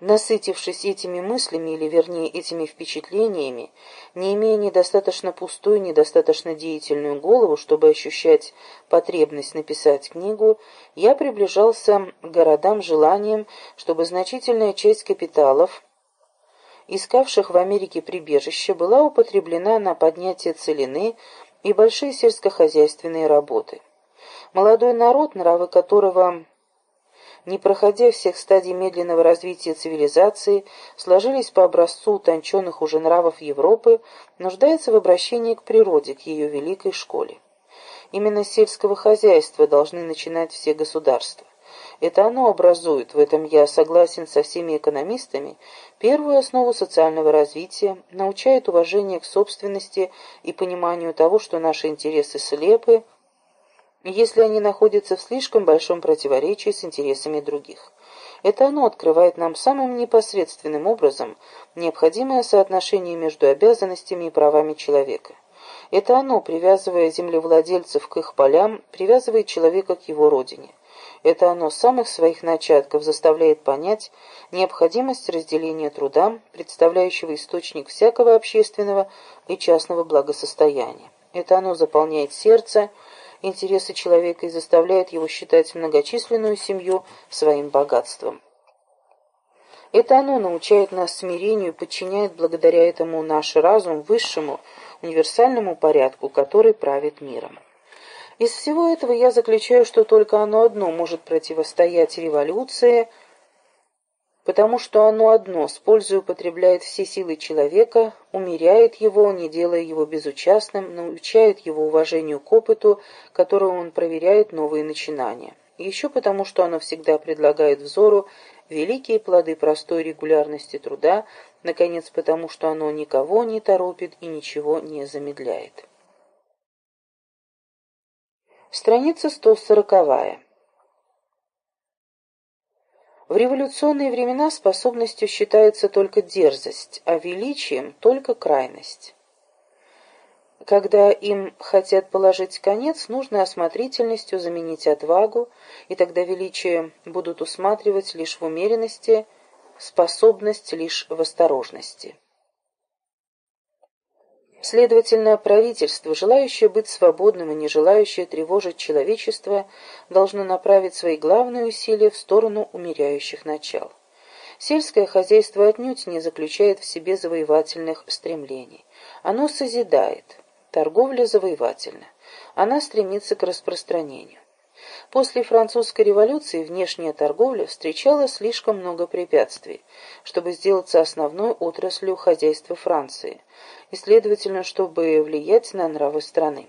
Насытившись этими мыслями, или вернее этими впечатлениями, не имея недостаточно пустую, недостаточно деятельную голову, чтобы ощущать потребность написать книгу, я приближался к городам желанием, чтобы значительная часть капиталов, искавших в Америке прибежище, была употреблена на поднятие целины и большие сельскохозяйственные работы. Молодой народ, нравы которого не проходя всех стадий медленного развития цивилизации, сложились по образцу утонченных уже нравов Европы, нуждается в обращении к природе, к ее великой школе. Именно с сельского хозяйства должны начинать все государства. Это оно образует, в этом я согласен со всеми экономистами, первую основу социального развития, научает уважение к собственности и пониманию того, что наши интересы слепы, если они находятся в слишком большом противоречии с интересами других. Это оно открывает нам самым непосредственным образом необходимое соотношение между обязанностями и правами человека. Это оно, привязывая землевладельцев к их полям, привязывает человека к его родине. Это оно самых своих начатков заставляет понять необходимость разделения труда, представляющего источник всякого общественного и частного благосостояния. Это оно заполняет сердце, интересы человека и заставляет его считать многочисленную семью своим богатством. Это оно научает нас смирению и подчиняет благодаря этому наш разум высшему, универсальному порядку, который правит миром. Из всего этого я заключаю, что только оно одно может противостоять революции – потому что оно одно, с пользой употребляет все силы человека, умеряет его, не делая его безучастным, научает его уважению к опыту, которым он проверяет новые начинания. Еще потому, что оно всегда предлагает взору великие плоды простой регулярности труда, наконец, потому что оно никого не торопит и ничего не замедляет. Страница 140. В революционные времена способностью считается только дерзость, а величием — только крайность. Когда им хотят положить конец, нужно осмотрительностью заменить отвагу, и тогда величие будут усматривать лишь в умеренности, способность лишь в осторожности. Следовательно, правительство, желающее быть свободным и не желающее тревожить человечество, должно направить свои главные усилия в сторону умеряющих начал. Сельское хозяйство отнюдь не заключает в себе завоевательных стремлений. Оно созидает. Торговля завоевательна. Она стремится к распространению. После французской революции внешняя торговля встречала слишком много препятствий, чтобы сделаться основной отраслью хозяйства Франции, и, следовательно, чтобы влиять на нравы страны.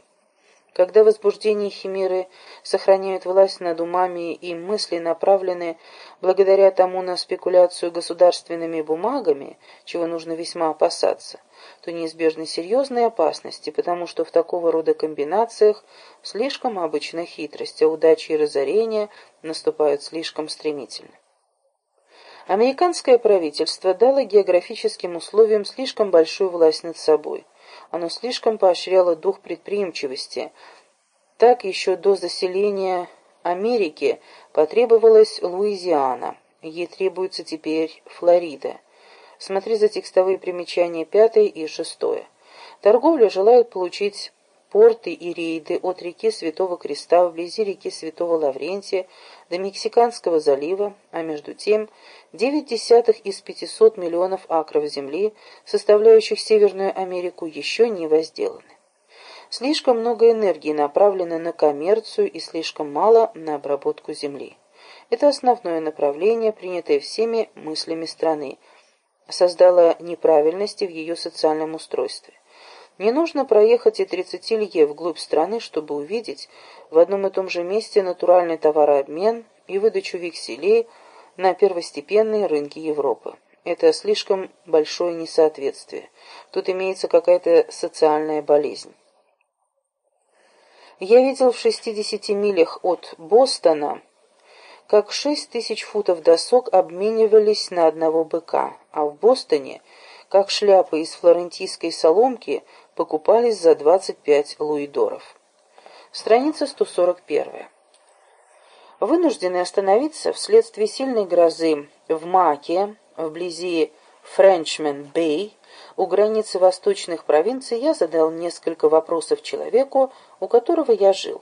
Когда возбуждение химеры сохраняют власть над умами и мысли направлены благодаря тому на спекуляцию государственными бумагами, чего нужно весьма опасаться, то неизбежны серьезные опасности, потому что в такого рода комбинациях слишком обычна хитрость, а удачи и разорения наступают слишком стремительно. Американское правительство дало географическим условиям слишком большую власть над собой – оно слишком поощряло дух предприимчивости. Так еще до заселения Америки потребовалась Луизиана. Ей требуется теперь Флорида. Смотри за текстовые примечания пятое и шестое. Торговля желают получить порты и рейды от реки Святого Креста вблизи реки Святого Лаврентия до Мексиканского залива, а между тем 9 десятых из 500 миллионов акров земли, составляющих Северную Америку, еще не возделаны. Слишком много энергии направлено на коммерцию и слишком мало на обработку земли. Это основное направление, принятое всеми мыслями страны, создало неправильности в ее социальном устройстве. Не нужно проехать и 30 лье вглубь страны, чтобы увидеть в одном и том же месте натуральный товарообмен и выдачу векселей на первостепенные рынки Европы. Это слишком большое несоответствие. Тут имеется какая-то социальная болезнь. Я видел в 60 милях от Бостона, как 6 тысяч футов досок обменивались на одного быка, а в Бостоне, как шляпы из флорентийской соломки, покупались за 25 луидоров. Страница 141. Вынуждены остановиться вследствие сильной грозы в Маке, вблизи Френчмен-Бэй, у границы восточных провинций, я задал несколько вопросов человеку, у которого я жил.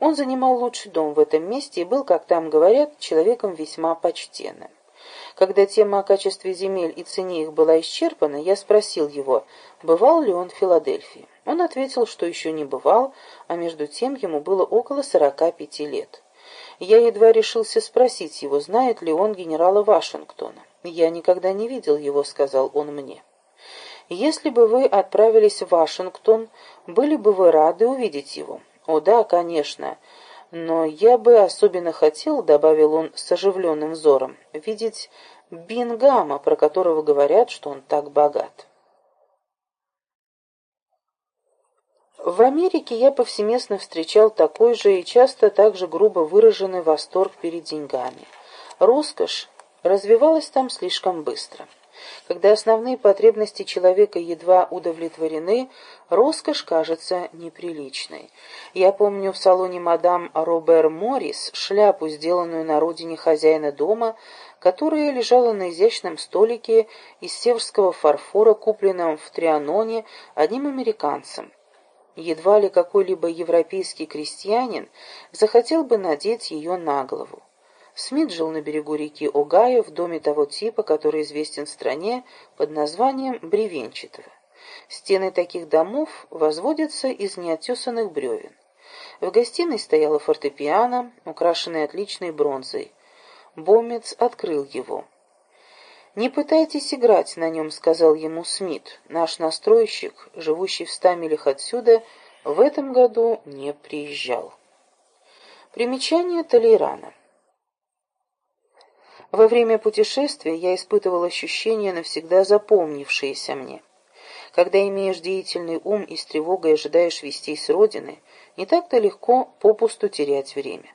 Он занимал лучший дом в этом месте и был, как там говорят, человеком весьма почтенным. Когда тема о качестве земель и цене их была исчерпана, я спросил его, бывал ли он в Филадельфии. Он ответил, что еще не бывал, а между тем ему было около сорока пяти лет. Я едва решился спросить его, знает ли он генерала Вашингтона. «Я никогда не видел его», — сказал он мне. «Если бы вы отправились в Вашингтон, были бы вы рады увидеть его?» «О да, конечно. Но я бы особенно хотел», — добавил он с оживленным взором, — «видеть Бингама, про которого говорят, что он так богат». В Америке я повсеместно встречал такой же и часто так же грубо выраженный восторг перед деньгами. Роскошь развивалась там слишком быстро. Когда основные потребности человека едва удовлетворены, роскошь кажется неприличной. Я помню в салоне мадам Робер Моррис шляпу, сделанную на родине хозяина дома, которая лежала на изящном столике из северского фарфора, купленном в Трианоне одним американцем. Едва ли какой-либо европейский крестьянин захотел бы надеть ее на голову. Смит жил на берегу реки Огайо в доме того типа, который известен в стране под названием бревенчатого. Стены таких домов возводятся из неотесанных бревен. В гостиной стояла фортепиано, украшенное отличной бронзой. Бомец открыл его. «Не пытайтесь играть на нем», — сказал ему Смит. «Наш настройщик, живущий в ста милях отсюда, в этом году не приезжал». Примечание Толейрана. Во время путешествия я испытывал ощущения, навсегда запомнившиеся мне. Когда имеешь деятельный ум и с тревогой ожидаешь вестей с родины, не так-то легко попусту терять время.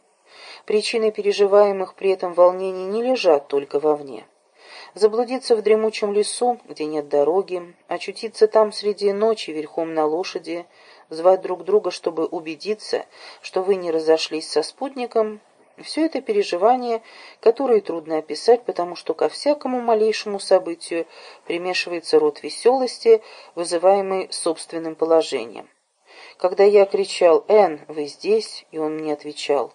Причины переживаемых при этом волнений не лежат только вовне заблудиться в дремучем лесу, где нет дороги, очутиться там среди ночи верхом на лошади, звать друг друга, чтобы убедиться, что вы не разошлись со спутником, все это переживания, которые трудно описать, потому что ко всякому малейшему событию примешивается род веселости, вызываемый собственным положением. Когда я кричал «Энн, вы здесь?» и он мне отвечал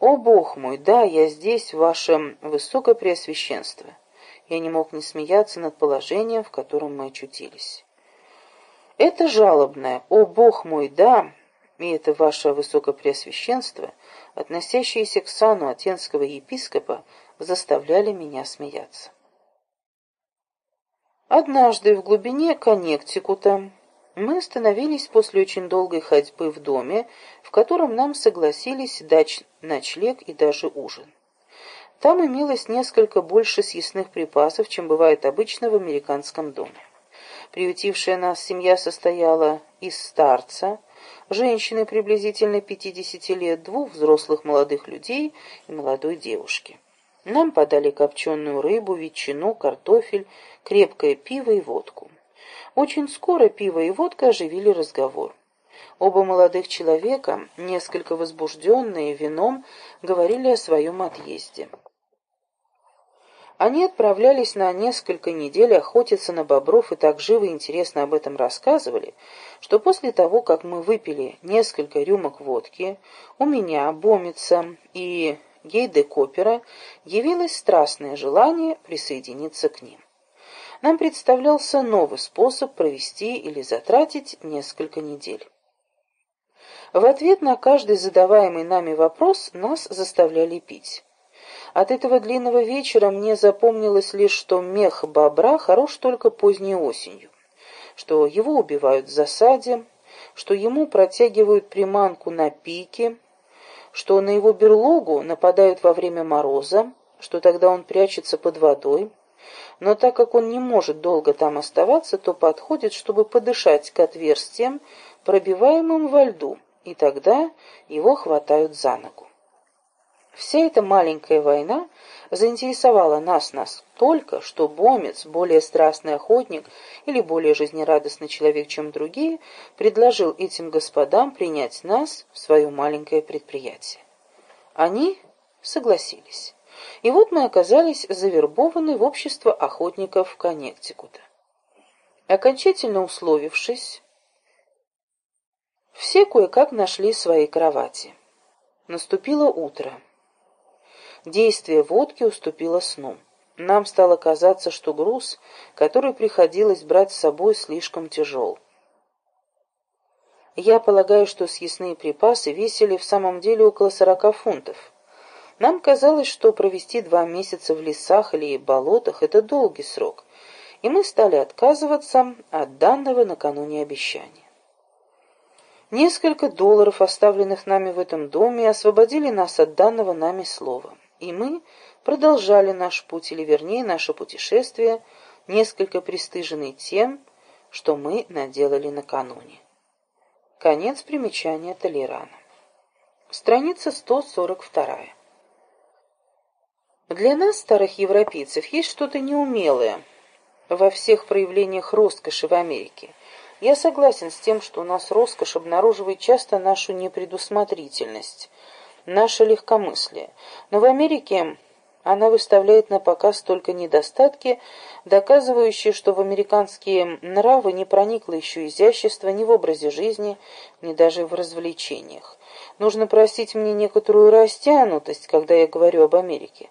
«О, Бог мой, да, я здесь, ваше высокопреосвященство» я не мог не смеяться над положением, в котором мы очутились. Это жалобное «О, Бог мой, да!» и это ваше высокопреосвященство, относящееся к сану атенского епископа, заставляли меня смеяться. Однажды в глубине Коннектикута мы остановились после очень долгой ходьбы в доме, в котором нам согласились дать ночлег и даже ужин. Там имелось несколько больше съестных припасов, чем бывает обычно в американском доме. Приютившая нас семья состояла из старца, женщины приблизительно 50 лет, двух взрослых молодых людей и молодой девушки. Нам подали копченую рыбу, ветчину, картофель, крепкое пиво и водку. Очень скоро пиво и водка оживили разговор. Оба молодых человека, несколько возбужденные вином, говорили о своем отъезде. Они отправлялись на несколько недель охотиться на бобров и так живо и интересно об этом рассказывали, что после того, как мы выпили несколько рюмок водки, у меня, Бомица и Гейде Копера явилось страстное желание присоединиться к ним. Нам представлялся новый способ провести или затратить несколько недель. В ответ на каждый задаваемый нами вопрос нас заставляли пить. От этого длинного вечера мне запомнилось лишь, что мех бобра хорош только поздней осенью, что его убивают в засаде, что ему протягивают приманку на пике, что на его берлогу нападают во время мороза, что тогда он прячется под водой, но так как он не может долго там оставаться, то подходит, чтобы подышать к отверстиям, пробиваемым во льду, и тогда его хватают за ногу. Вся эта маленькая война заинтересовала нас настолько, что Бомец, более страстный охотник или более жизнерадостный человек, чем другие, предложил этим господам принять нас в свое маленькое предприятие. Они согласились. И вот мы оказались завербованы в общество охотников Коннектикута. Окончательно условившись, все кое-как нашли свои кровати. Наступило утро. Действие водки уступило сну. Нам стало казаться, что груз, который приходилось брать с собой, слишком тяжел. Я полагаю, что съестные припасы весили в самом деле около сорока фунтов. Нам казалось, что провести два месяца в лесах или болотах – это долгий срок, и мы стали отказываться от данного накануне обещания. Несколько долларов, оставленных нами в этом доме, освободили нас от данного нами слова, и мы продолжали наш путь, или вернее наше путешествие, несколько пристыженный тем, что мы наделали накануне. Конец примечания Толерана. Страница 142. Для нас, старых европейцев, есть что-то неумелое во всех проявлениях роскоши в Америке. Я согласен с тем, что у нас роскошь обнаруживает часто нашу непредусмотрительность, наше легкомыслие. Но в Америке она выставляет на показ только недостатки, доказывающие, что в американские нравы не проникло еще изящество ни в образе жизни, ни даже в развлечениях. Нужно простить мне некоторую растянутость, когда я говорю об Америке.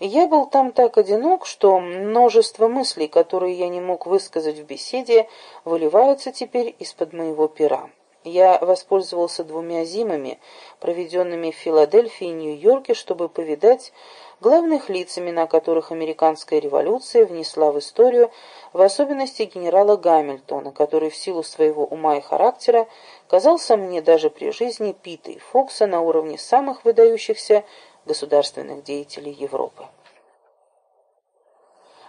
Я был там так одинок, что множество мыслей, которые я не мог высказать в беседе, выливаются теперь из-под моего пера. Я воспользовался двумя зимами, проведенными в Филадельфии и Нью-Йорке, чтобы повидать главных лиц, имена которых американская революция внесла в историю, в особенности генерала Гамильтона, который в силу своего ума и характера казался мне даже при жизни Пита и Фокса на уровне самых выдающихся государственных деятелей Европы.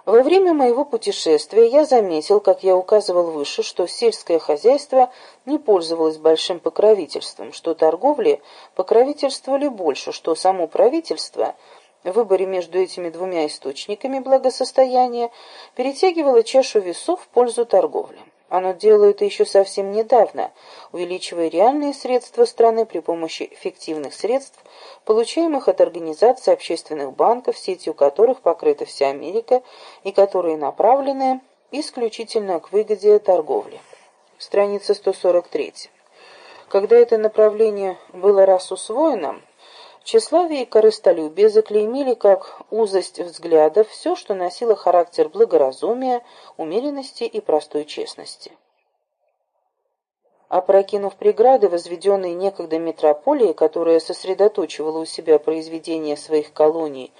Во время моего путешествия я заметил, как я указывал выше, что сельское хозяйство не пользовалось большим покровительством, что торговли покровительствовали больше, что само правительство в выборе между этими двумя источниками благосостояния перетягивало чашу весов в пользу торговли. Оно делало это еще совсем недавно, увеличивая реальные средства страны при помощи эффективных средств, получаемых от организаций общественных банков, сетью которых покрыта вся Америка и которые направлены исключительно к выгоде торговли. Страница 143. Когда это направление было раз усвоено, Тщеславие и корыстолюбие заклеймили как узость взглядов все, что носило характер благоразумия, умеренности и простой честности. Опрокинув преграды, возведенные некогда метрополией, которая сосредоточивала у себя произведения своих колоний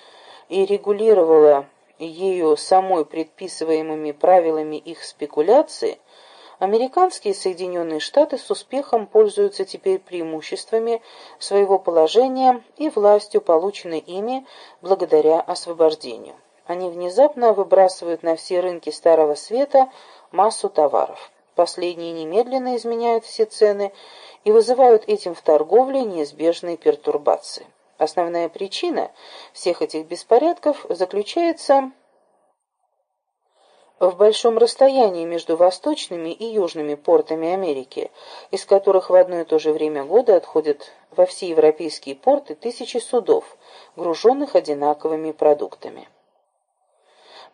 и регулировала ею самой предписываемыми правилами их спекуляции, Американские Соединенные Штаты с успехом пользуются теперь преимуществами своего положения и властью, полученной ими благодаря освобождению. Они внезапно выбрасывают на все рынки Старого Света массу товаров. Последние немедленно изменяют все цены и вызывают этим в торговле неизбежные пертурбации. Основная причина всех этих беспорядков заключается в большом расстоянии между восточными и южными портами Америки, из которых в одно и то же время года отходят во все европейские порты тысячи судов, груженных одинаковыми продуктами.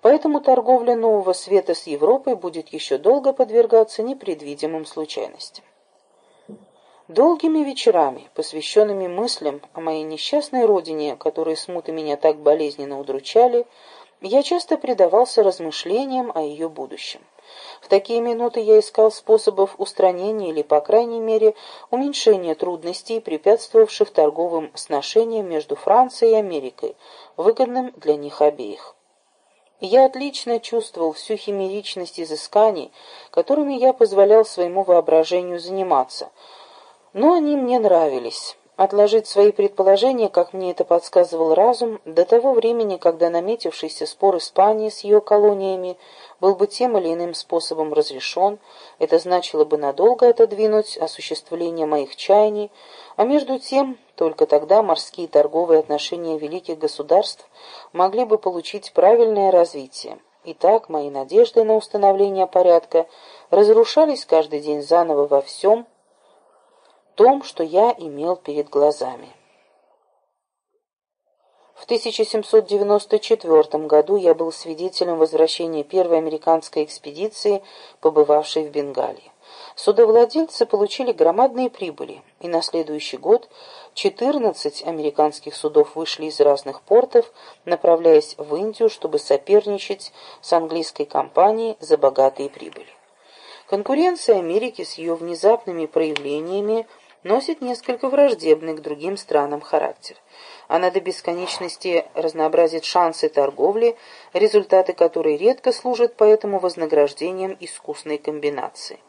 Поэтому торговля нового света с Европой будет еще долго подвергаться непредвидимым случайностям. Долгими вечерами, посвященными мыслям о моей несчастной родине, которые смуты меня так болезненно удручали, я часто предавался размышлениям о ее будущем. В такие минуты я искал способов устранения или, по крайней мере, уменьшения трудностей, препятствовавших торговым сношениям между Францией и Америкой, выгодным для них обеих. Я отлично чувствовал всю химеричность изысканий, которыми я позволял своему воображению заниматься, но они мне нравились отложить свои предположения, как мне это подсказывал разум, до того времени, когда наметившийся спор Испании с ее колониями был бы тем или иным способом разрешен, это значило бы надолго отодвинуть осуществление моих чаяний, а между тем только тогда морские торговые отношения великих государств могли бы получить правильное развитие. Итак, мои надежды на установление порядка разрушались каждый день заново во всем, том, что я имел перед глазами. В 1794 году я был свидетелем возвращения первой американской экспедиции, побывавшей в Бенгалии. Судовладельцы получили громадные прибыли, и на следующий год 14 американских судов вышли из разных портов, направляясь в Индию, чтобы соперничать с английской компанией за богатые прибыли. Конкуренция Америки с ее внезапными проявлениями носит несколько враждебный к другим странам характер. Она до бесконечности разнообразит шансы торговли, результаты которой редко служат поэтому вознаграждением искусной комбинации.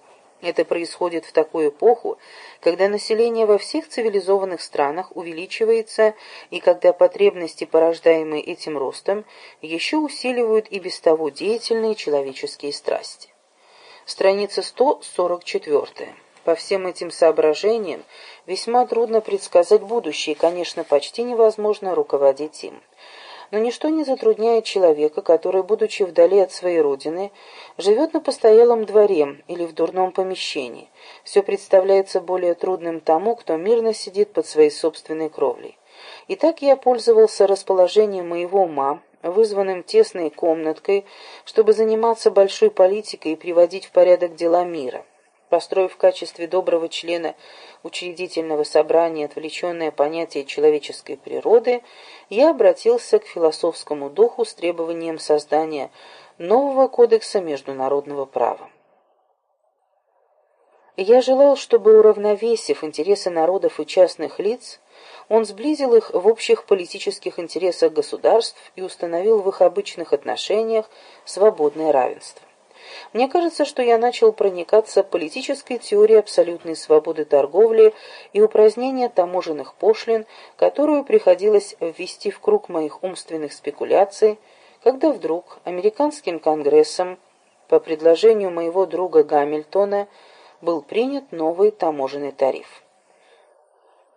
Это происходит в такую эпоху, когда население во всех цивилизованных странах увеличивается и когда потребности, порождаемые этим ростом, еще усиливают и без того деятельные человеческие страсти. Страница 144. По всем этим соображениям весьма трудно предсказать будущее, и, конечно, почти невозможно руководить им но ничто не затрудняет человека, который, будучи вдали от своей родины, живет на постоялом дворе или в дурном помещении. Все представляется более трудным тому, кто мирно сидит под своей собственной кровлей. Итак, я пользовался расположением моего ума, вызванным тесной комнаткой, чтобы заниматься большой политикой и приводить в порядок дела мира. Построив в качестве доброго члена учредительного собрания отвлеченное понятие человеческой природы, я обратился к философскому духу с требованием создания нового кодекса международного права. Я желал, чтобы, уравновесив интересы народов и частных лиц, он сблизил их в общих политических интересах государств и установил в их обычных отношениях свободное равенство. Мне кажется, что я начал проникаться политической теорией абсолютной свободы торговли и упразднения таможенных пошлин, которую приходилось ввести в круг моих умственных спекуляций, когда вдруг американским конгрессом по предложению моего друга Гамильтона был принят новый таможенный тариф.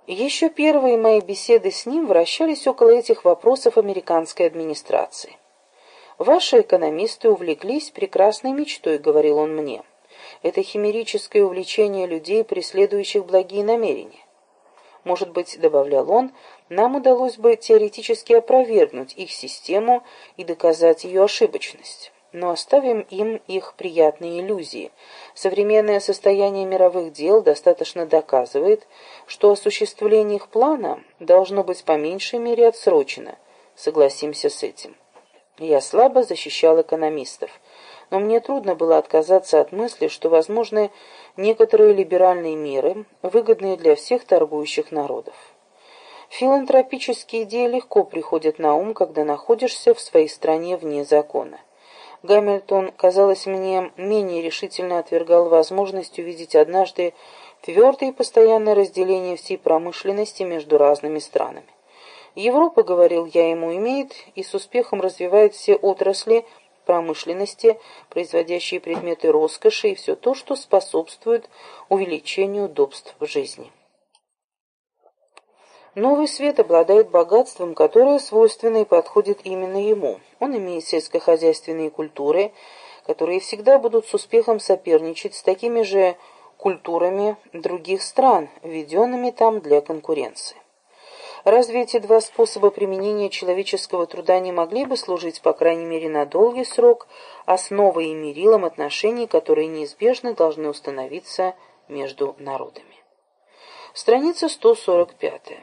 Еще первые мои беседы с ним вращались около этих вопросов американской администрации. «Ваши экономисты увлеклись прекрасной мечтой», — говорил он мне. «Это химерическое увлечение людей, преследующих благие намерения. Может быть, — добавлял он, — нам удалось бы теоретически опровергнуть их систему и доказать ее ошибочность. Но оставим им их приятные иллюзии. Современное состояние мировых дел достаточно доказывает, что осуществление их плана должно быть по меньшей мере отсрочено. Согласимся с этим. Я слабо защищал экономистов, но мне трудно было отказаться от мысли, что возможны некоторые либеральные меры, выгодные для всех торгующих народов. Филантропические идеи легко приходят на ум, когда находишься в своей стране вне закона. Гамильтон, казалось мне, менее решительно отвергал возможность увидеть однажды твердое и постоянное разделение всей промышленности между разными странами. Европа, говорил я ему, имеет и с успехом развивает все отрасли промышленности, производящие предметы роскоши и все то, что способствует увеличению удобств в жизни. Новый свет обладает богатством, которое свойственно и подходит именно ему. Он имеет сельскохозяйственные культуры, которые всегда будут с успехом соперничать с такими же культурами других стран, введенными там для конкуренции. Разве эти два способа применения человеческого труда не могли бы служить, по крайней мере, на долгий срок, основой и мерилом отношений, которые неизбежно должны установиться между народами? Страница 145.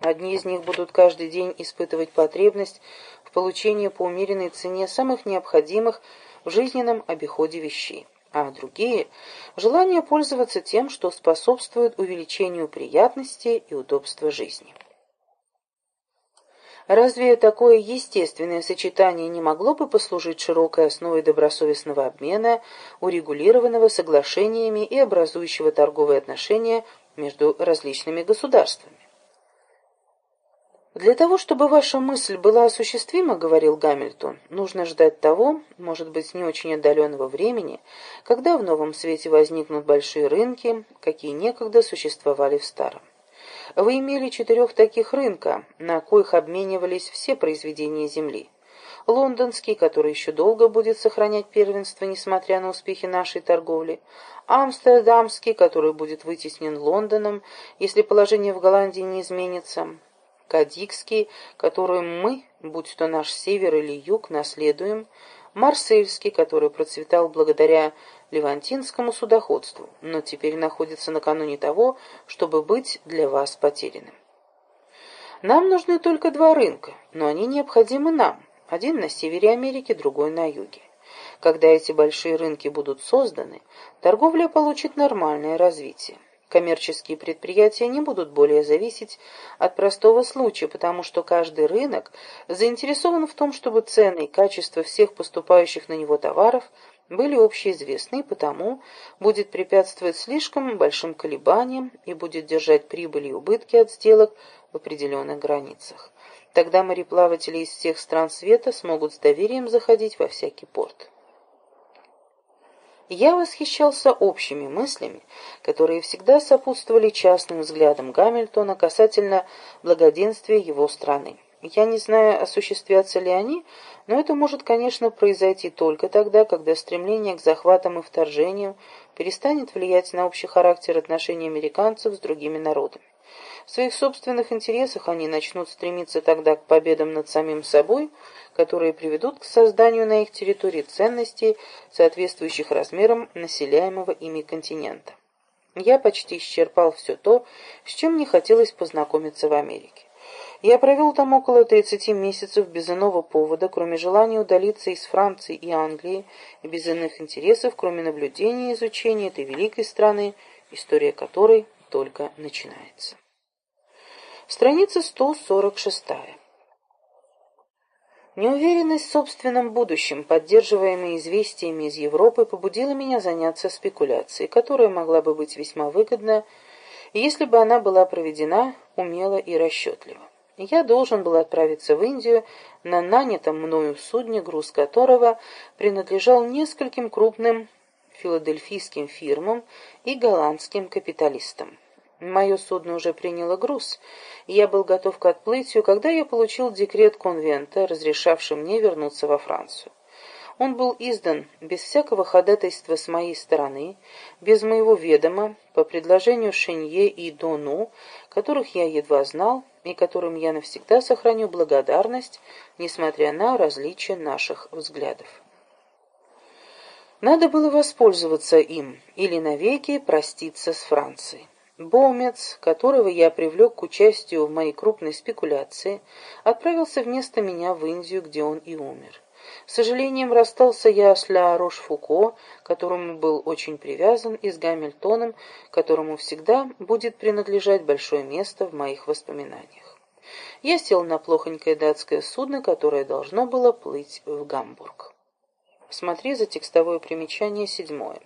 Одни из них будут каждый день испытывать потребность в получении по умеренной цене самых необходимых в жизненном обиходе вещей, а другие – желание пользоваться тем, что способствует увеличению приятности и удобства жизни. Разве такое естественное сочетание не могло бы послужить широкой основой добросовестного обмена, урегулированного соглашениями и образующего торговые отношения между различными государствами? «Для того, чтобы ваша мысль была осуществима, — говорил Гамильтон, — нужно ждать того, может быть, не очень отдаленного времени, когда в новом свете возникнут большие рынки, какие некогда существовали в старом. Вы имели четырех таких рынка, на коих обменивались все произведения Земли. Лондонский, который еще долго будет сохранять первенство, несмотря на успехи нашей торговли. Амстердамский, который будет вытеснен Лондоном, если положение в Голландии не изменится. Кадикский, который мы, будь то наш север или юг, наследуем, Марсельский, который процветал благодаря левантинскому судоходству, но теперь находится накануне того, чтобы быть для вас потерянным. Нам нужны только два рынка, но они необходимы нам, один на севере Америки, другой на юге. Когда эти большие рынки будут созданы, торговля получит нормальное развитие. Коммерческие предприятия не будут более зависеть от простого случая, потому что каждый рынок заинтересован в том, чтобы цены и качество всех поступающих на него товаров были общеизвестны, и потому будет препятствовать слишком большим колебаниям и будет держать прибыли и убытки от сделок в определенных границах. Тогда мореплаватели из всех стран света смогут с доверием заходить во всякий порт. Я восхищался общими мыслями, которые всегда сопутствовали частным взглядам Гамильтона касательно благоденствия его страны. Я не знаю, осуществятся ли они, но это может, конечно, произойти только тогда, когда стремление к захватам и вторжениям перестанет влиять на общий характер отношений американцев с другими народами. В своих собственных интересах они начнут стремиться тогда к победам над самим собой, которые приведут к созданию на их территории ценностей, соответствующих размерам населяемого ими континента. Я почти исчерпал все то, с чем мне хотелось познакомиться в Америке. Я провел там около 30 месяцев без иного повода, кроме желания удалиться из Франции и Англии, и без иных интересов, кроме наблюдения и изучения этой великой страны, история которой только начинается. Страница 146. Неуверенность в собственном будущем, поддерживаемая известиями из Европы, побудила меня заняться спекуляцией, которая могла бы быть весьма выгодна, если бы она была проведена умело и расчетливо. Я должен был отправиться в Индию на нанятом мною судне, груз которого принадлежал нескольким крупным филадельфийским фирмам и голландским капиталистам. Мое судно уже приняло груз, я был готов к отплытию, когда я получил декрет конвента, разрешавший мне вернуться во Францию. Он был издан без всякого ходатайства с моей стороны, без моего ведома, по предложению Шенье и Дону, которых я едва знал и которым я навсегда сохраню благодарность, несмотря на различия наших взглядов. Надо было воспользоваться им или навеки проститься с Францией. Боумец, которого я привлек к участию в моей крупной спекуляции, отправился вместо меня в Индию, где он и умер. С сожалением расстался я с Ля Рошфуко, которому был очень привязан, и с Гамильтоном, которому всегда будет принадлежать большое место в моих воспоминаниях. Я сел на плохонькое датское судно, которое должно было плыть в Гамбург. Смотри за текстовое примечание седьмое.